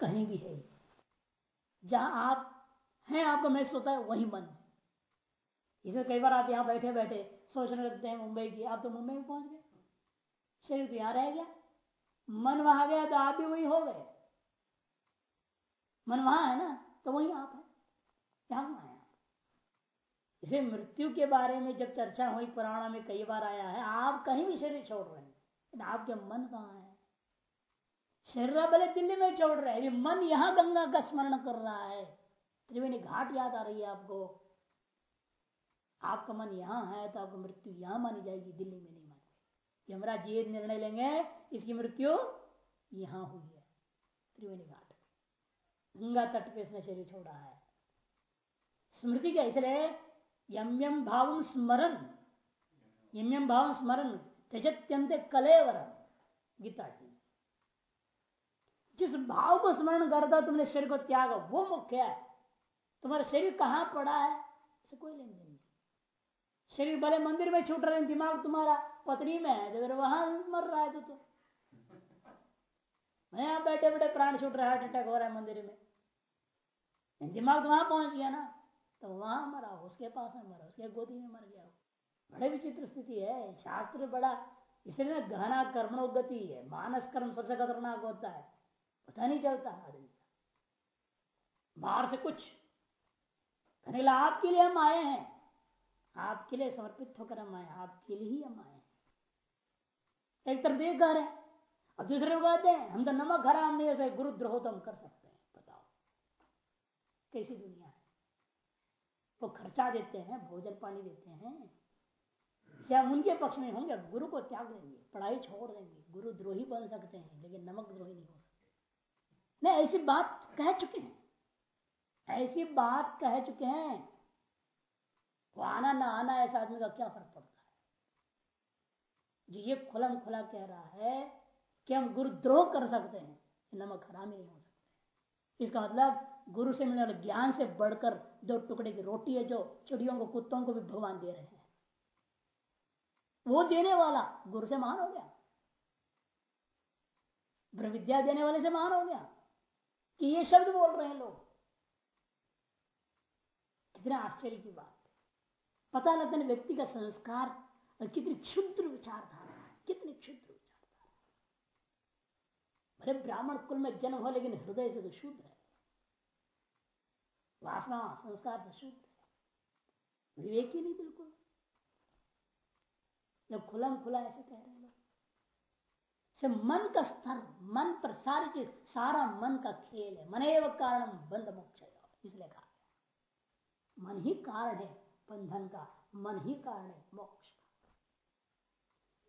कहीं भी है। जहाँ आप हैं आपको महसूस होता है, वही मन। इसे कई बार आप यहाँ बैठे बैठे सोचने लगते हैं, मुंबई की, आप तो मुंबई में पहुँच गए। शरीर तो यहाँ रह गया। मन वहाँ गया तो आप भी वही हो गए। मन वहाँ है ना तो वही आप है। यहाँ है इसे मृत्यु के बारे में जब चर्चा हुई, पुराणों में कई बार आया है, आप कहीं भी शरीर छोड़ रहे हैं आपके मन कहाँ है? शरीर भले दिल्ली में छोड़ रहे हैं मन यहाँ गंगा का स्मरण कर रहा है। त्रिवेणी घाट याद आ रही है आपको? आपका मन यहाँ है तो आपको मृत्यु यहाँ मानी जाएगी, दिल्ली में नहीं मानी यमराज ये निर्णय लेंगे, इसकी मृत्यु यहाँ हुई है, त्रिवेणी घाट। गंगा तट पे इसने शरीर छोड़ा है। स्मृति क्या इसलिए? यम यम भाव स्मरण यम यम भाव स्मरण त्यजत्यंत कलेवर गीता जी जिस भाव को स्मरण करता तुमने शरीर को त्याग, वो मुख्य है। तुम्हारा शरीर कहाँ पड़ा है? इसे कोई लेन देन नहीं। शरीर भले मंदिर में छूट रहे दिमाग तुम्हारा पत्नी में है अगर वहाँ मर रहा है तो, तो। यहाँ बैठे बैठे प्राण छूट रहा है हार्ट अटैक हो रहा है मंदिर में। दिमाग तो वहाँ पहुँच गया ना तो वहाँ मरा उसके पास में मरा उसके गोदी में मर गया। बड़े विचित्र स्थिति है शास्त्र बड़ा इसलिए ना गहना कर्मोगति है मानस कर्म सबसे खतरनाक होता है। पता नहीं चलता आदमी बाहर से कुछ कहने आपके लिए हम आए हैं। आपके लिए समर्पित होकर हम आए आपके लिए ही हम आए एक तरफ़ देख घर है, अब दूसरे लोग कहते हैं, हम तो नमक हराम नहीं हो गुरुद्रोह तो हम कर सकते हैं। बताओ, कैसी दुनिया है? वो खर्चा देते हैं, भोजन पानी देते हैं, या उनके पक्ष में होंगे, गुरु को त्याग देंगे, पढ़ाई छोड़ देंगे, गुरु द्रोही बन सकते हैं, लेकिन नमक द्रोही नहीं हो सकते। नहीं ऐसी बात कह चुके हैं। ऐसी बात कह चुके हैं। वो आना ना आना, ऐसा आदमी का क्या फ़र्क पड़ता है? जो, ये खुलम खुला कह रहा है कि हम गुरु द्रोह कर सकते हैं नमक हराम ही नहीं हो सकते। इसका मतलब गुरु से मिलने वाले ज्ञान से बढ़कर दो टुकड़े की रोटी है, जो चिड़ियों को, कुत्तों को भी भगवान दे रहे हैं। वो देने वाला गुरु से महान हो गया। विद्या देने वाले से महान हो गया। कि ये शब्द बोल रहे हैं लोग। कितने आश्चर्य की बात पता लगता है व्यक्ति का संस्कार कितनी क्षुद्र विचारधारा है, कितनी क्षुद्र विचारधारा। भले ब्राह्मण कुल में जन्म हो लेकिन हृदय से तो शुद्ध है। वासना संस्कार तो शुद्ध है। विवेक ही नहीं बिल्कुल। जब खुलम खुला ऐसे कह रहे लोग। से मन का स्तर, मन पर सारी चीज़, सारा मन का खेल है। मन एवं कारण बंद मोक्ष इसलिए कहा। मन ही कारण है, बंधन का मन ही कारण है, मोक्ष का।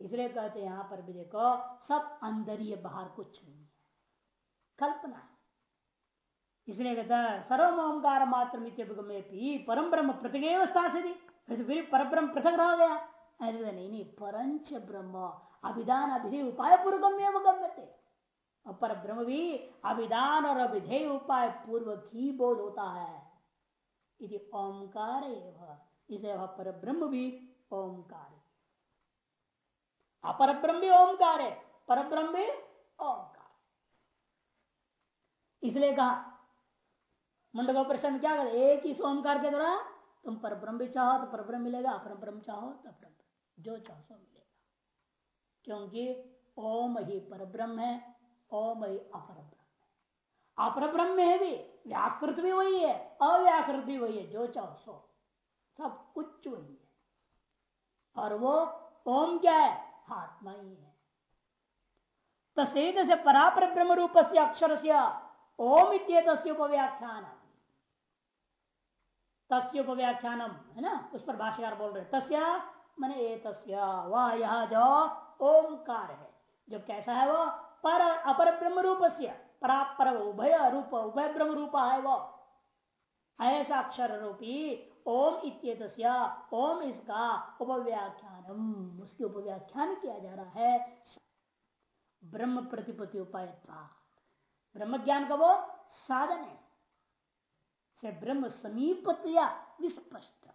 इसलिए कहते यहाँ पर भी देखो, सब अंदर ही बाहर कुछ नहीं है। कल्पना है। इसलिए कहता है सर्व ओंकार मात्र परम ब्रह्म पृथक से फिर पर ब्रह्म पृथक रह गया। ऐसे नहीं नहीं, परंच ब्रह्म, अभिधान अभिधेय उपाय पूर्वक गम्य थे पर ब्रह्म भी अभिधान और अभिधेय उपाय पूर्वक ही बोध होता है। यदि ओंकार इसे वह पर ब्रह्म भी ओंकार। अपर ब्रह्म भी ओंकार है पर ब्रह्म भी ओंकार। इसलिए कहा मुंडक प्रश्न क्या कर? एक ही ओंकार के द्वारा तुम पर ब्रह्म भी चाहो तो पर ब्रह्म मिलेगा अपर ब्रह्म चाहो तो ब्रह्म जो चाहो सो मिलेगा। क्योंकि ओम ही पर ब्रह्म है, ओम ही अपर ब्रह्म है। अपर ब्रह्म है भी व्याकृत भी वही है, अव्याकृत भी वही है, जो चाहो सो। सब उच्च वही है। और वो ओम क्या है? आत्मा ही है। तसेद से परापर ब्रह्म रूप से अक्षर से ओम उपव्याख्यान तस्य उपव्याख्यानम, है ना? उस पर भाष्यकार बोल रहे तस्या मैंने ए तस्या वह, यह जो ओंकार है। जो कैसा है वो? पर अपर ब्रह्म रूप से परापर उभय रूप उभय ब्रह्म रूप है वो ऐसा अक्षर रूपी ओम इत ओम इसका उपव्याख्यानम। उसके उपव्याख्यान किया जा रहा है ब्रह्म प्रतिपति उपाय ब्रह्म ज्ञान का वो साधन है। से ब्रह्म समीपतया विस्पष्ट।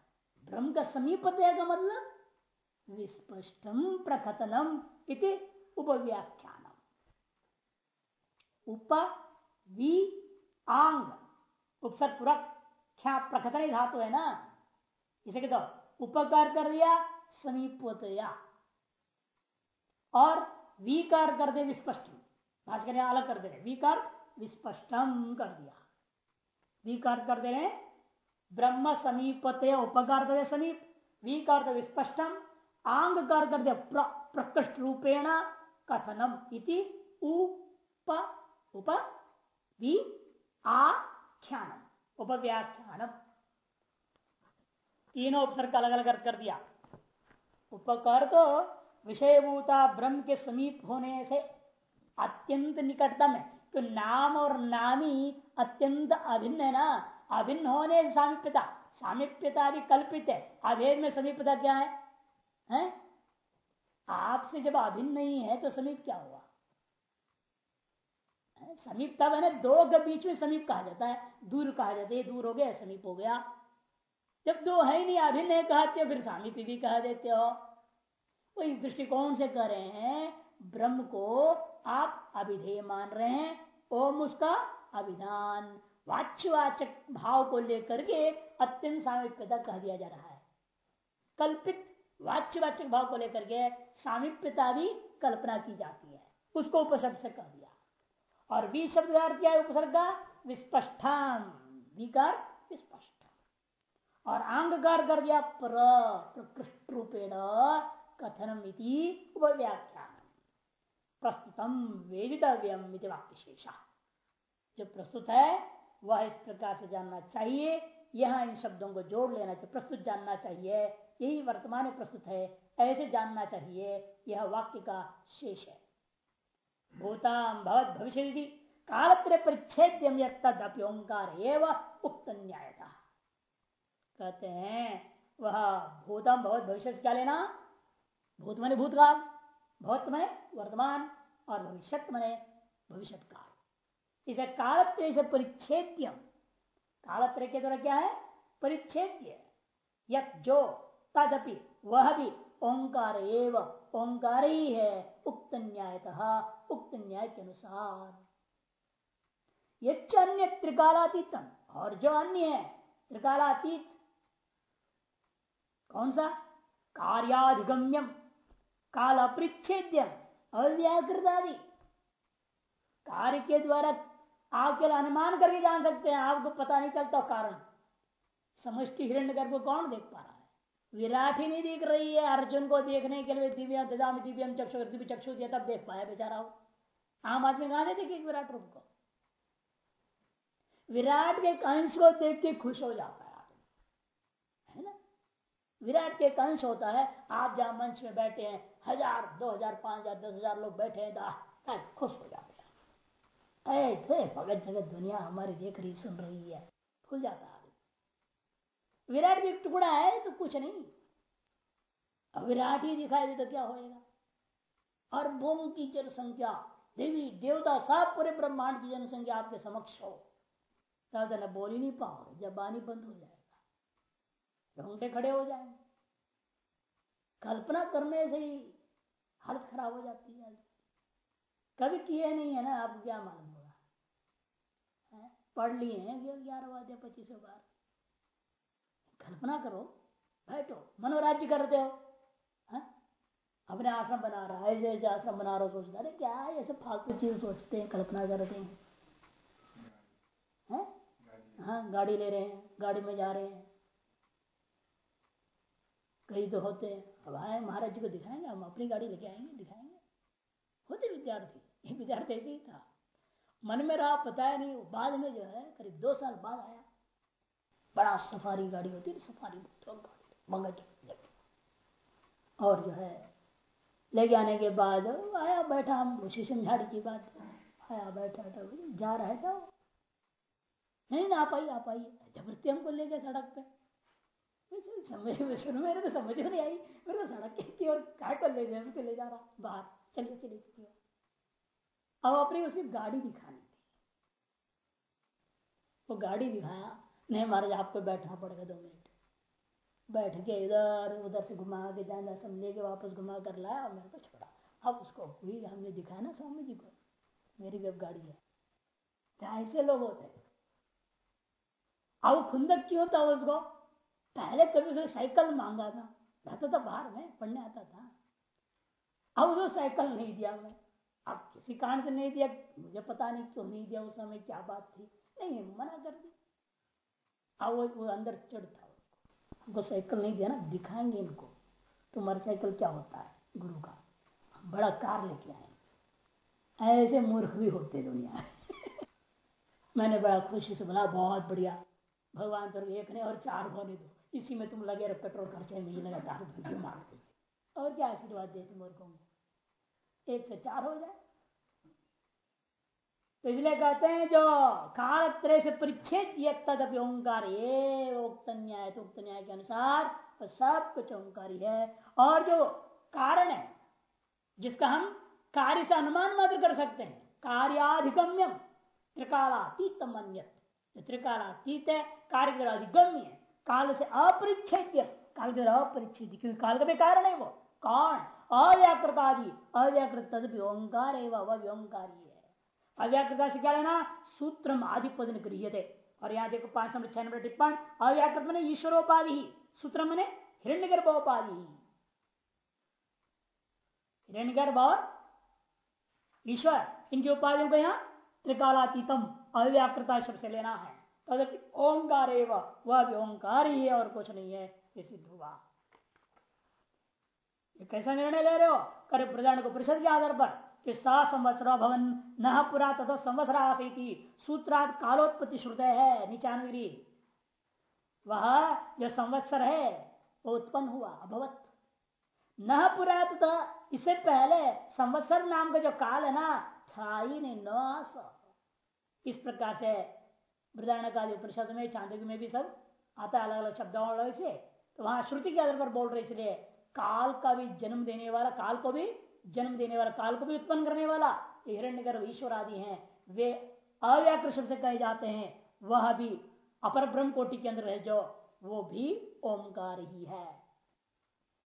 ब्रह्म का समीपतया का मतलब विस्पष्टम प्रकथनम इति उपव्याख्यानम उप, वि आंग उपसर्ग पूरक क्या प्रकथन धातु है ना? इसे कहते तो उपकार कर दिया समीपतया और विकार कर दे विस्पष्ट भाषकर अलग कर दे रहे विकार, विस्पष्टम कर दिया। विकार कर दे रहे ब्रह्म समीपते उपकार कर दे, समीप। विकार विस्पष्टम। आंग कर कर दे प्रकृष्ट रूपेण कथनम इति। उप उप वि आख्यानम उपव्याख्यानम तीनों उपसर्ग अलग अलग कर दिया उपकर तो विषयभूता ब्रह्म के समीप होने से अत्यंत निकटतम है तो नाम और नामी अत्यंत अभिन्न है ना अभिन्न होने सामिप्यता सामिप्यता भी कल्पित है अभेद में समीपता क्या है, है? आपसे जब अभिन्न नहीं है तो समीप क्या हुआ समीप तब है ना दो के बीच में समीप कहा जाता है। दूर कहा जाता है दूर हो गया, समीप हो गया। जब दो है ही नहीं, अभिन्न है कहते हो, फिर सामीप भी कह देते हो। वो इस दृष्टिकोण से कह रहे हैं, ब्रह्म को आप अभिधेय मान रहे हैं, ओम उसका अभिधान। वाच्यवाचक भाव को लेकर के अत्यंत सामिप्यता कह दिया जा रहा है। कल्पित वाच्यवाचक भाव को लेकर के सामिप्यता भी कल्पना की जाती है। उसको उपसर्ग से कह दिया। और वी शब्द का अर्थ क्या है उपसर्ग का? विस्पष्टान। विकार विस्पष्ट और आंगकार कर दिया प्रकृष्ट रूपेण कथनम उपव्याख्यान। प्रस्तुतम वेदितव्यम वाक्य शेषा जो प्रस्तुत है, वह इस प्रकार से जानना चाहिए। यह इन शब्दों को जोड़ लेना चाहिए। प्रस्तुत जानना चाहिए। यही वर्तमान प्रस्तुत है। ऐसे जानना चाहिए। यह वाक्य का शेष है। भूताम भवत भविष्य कालत्र परिच्छेद्यम यद ओंकार एवं उक्त न्याय कहते हैं, वह भूतम भवत भविष्य क्या लेना? भूत मने भूतकाल भवत मने वर्तमान, और भविष्य मने भविष्य काल इसे कालत्र से परिच्छेद्यम कालत्र के द्वारा क्या है? परिच्छेद्य। जो तदपि वह भी ओंकार एव ओंकार ही है उक्त न्याय उक्त न्याय के अनुसार। अन्य त्रिकालातीतम, और जो अन्य है, त्रिकालातीत, कौन सा? कार्याधिगम्यम काल अपरिच्छेद्यम अव्याकृत आदि कार्य के द्वारा आप केवल अनुमान करके जान सकते हैं, आपको पता नहीं चलता कारण। समष्टि हिरण्य गर्भ कौन देख पा रहा विराट ही नहीं दिख रही है अर्जुन को देखने के लिए, दिव्या ददाम दिव्यम चक्षु, दिव्य चक्षु दिया, तब देख पाया बेचारा हो आम आदमी कहा देते कि विराट रूप को? विराट के कंस को देख के खुश हो जाता है आदमी। है ना? विराट के कंस होता है, आप जहाँ मंच में बैठे हैं, हज़ार, दो हज़ार, पाँच हज़ार, दस हज़ार लोग बैठे हैं खुश हो जाते हैं। ऐसे भगत जगत दुनिया हमारी देख रही, सुन रही है। खुल जाता है। विराट भी टुकड़ा है तो कुछ नहीं। अब विराट ही दिखाई दे तो क्या होएगा? और भूम की जनसंख्या, देवी, देवता सब पूरे ब्रह्मांड की जनसंख्या आपके समक्ष हो। तब तो बोल ही नहीं पाओ जब बानी बंद हो जाएगा। ढोंगे खड़े हो जाएँगे? कल्पना करने से ही हालत खराब हो जाती है। कभी किए नहीं है ना, आपको क्या मालूम होगा? पढ़ लिए हैं ग्यारह वाद्य पच्चीसों बार। कल्पना करो। बैठो। मनोराज्य करते हो। हा? अपने आश्रम बना रहा है ऐसे ऐसे आश्रम बना रहा सोचता अरे क्या ऐसे फालतू चीज़ सोचते हैं, कल्पना करते हैं। है? हाँ गाड़ी ले रहे हैं, गाड़ी में जा रहे हैं। कई तो होते हैं। अब आए, महाराज जी को दिखाएँगे, हम अपनी गाड़ी लेके आएँगे, दिखाएँगे। होते विद्यार्थी, ये विद्यार्थी ऐसे ही था। मन में रहा, पता है नहीं बाद में जो है, करीब दो साल बाद आया। बड़ा सफारी गाड़ी होती है सफारी गाड़ी और जो है लेके आने के बाद आया, बैठा हम उसी समझाड़ी की बात। आया, बैठा बैठा जा रहा था। नहीं ना आ पाई आ पाई ज़बरदस्ती हमको ले गए सड़क पे। मेरे को समझ में नहीं आई। मेरे को सड़क की और काय कर ले गए ले जा रहा। बाहर, चलिए चलिए चलिए। अब अपनी उसकी गाड़ी दिखानी थी वो गाड़ी दिखाया। नहीं महाराज आपको बैठना पड़ेगा दो मिनट। बैठ के इधर, उधर से घुमा के जाना सब लेके वापस घुमा कर लाया, और मेरे को छोड़ा। अब उसको हुई हमने दिखाया ना स्वामी जी को। मेरी वेब गाड़ी है। क्या ऐसे लोग होते अब खुंदक क्यों था उसको? पहले कभी उसने साइकिल मांगा था। रहता था बाहर में, पढ़ने आता था। अब उसको साइकिल नहीं दिया मैं अब किसी कारण से नहीं दिया। मुझे पता नहीं, क्यों नहीं दिया उस समय, क्या बात थी। नहीं, मना कर दी। अब वो, वो अंदर चढ़ता हमको साइकिल नहीं दिया ना दिखाएँगे इनको। तुम्हारा साइकिल क्या होता है गुरु का? बड़ा कार लेके आए ऐसे मूर्ख भी होते दुनिया [LAUGHS] मैंने बड़ा खुशी से बोला बहुत बढ़िया। भगवान तर एक ने और चार होने दो। इसी में तुम लगे रहो पेट्रोल खर्चे में ही लगातार मार और क्या आशीर्वाद दे मूर्खों को? एक से चार हो जाए। तो इसलिए कहते हैं जो काल त्रय से परिच्छेद तदपि ओंकार ये उक्त न्याय तो उक्त न्याय के अनुसार तो सब कुछ ओंकारी है। और जो कारण है, जिसका हम कार्य से अनुमान मात्र कर सकते हैं, कार्याधिगम्यम त्रिकालातीत मन्यत त्रिकालातीत है कार्य अधिगम्य है, काल से अपरिच्छेद काल के अपरिच्छेद क्योंकि काल का भी कारण है वो, कौन? अव्याकृत आदि अव्याकृत तदपि ओंकार है वह ओंकारी है अव्याकृत क्या लेना सूत्र आधिपद गृह थे और यहाँ देखो पाँच नंबर छह नंबर टिप्पण, अव्याकृत मैंने ईश्वरोपाधि। सूत्र मैंने हिरण्य गर्भोपाधि हिरण्य गर्भ और ईश्वर, इनकी उपाधियों को यहाँ त्रिकालातीतम अव्याकृता शब्द से लेना है। तदपि ओंकार वह भी ओंकार ही है और कुछ नहीं है, ये सिद्ध हुआ। कैसा निर्णय ले रहे हो? करे प्रधान को परिषद के आधार पर। कि सा संवत्सर भवन न पुरा तथा संवत्सर आसी सूत्रात कालोत्पत्ति श्रुत है, निचानगिरी। वह जो संवत्सर है, वो उत्पन्न हुआ, अभवत। न पुरा था इससे पहले संवत्सर नाम का जो काल है ना था ही नहीं न इस प्रकार से वृदारण का उपनिषद में चांदोग्य में भी सब आता है अलग अलग शब्दों से। तो वहाँ श्रुति के आधार पर बोल रहे इसलिए काल का भी जन्म देने वाला, काल को भी जन्म देने वाला, काल को भी उत्पन्न करने वाला हिरण्य गर्भ ईश्वर आदि है, वे अव्याकृष्ण से कहे जाते हैं, वह भी अपर ब्रह्म कोटि के अंदर है जो वो भी ओंकार ही है।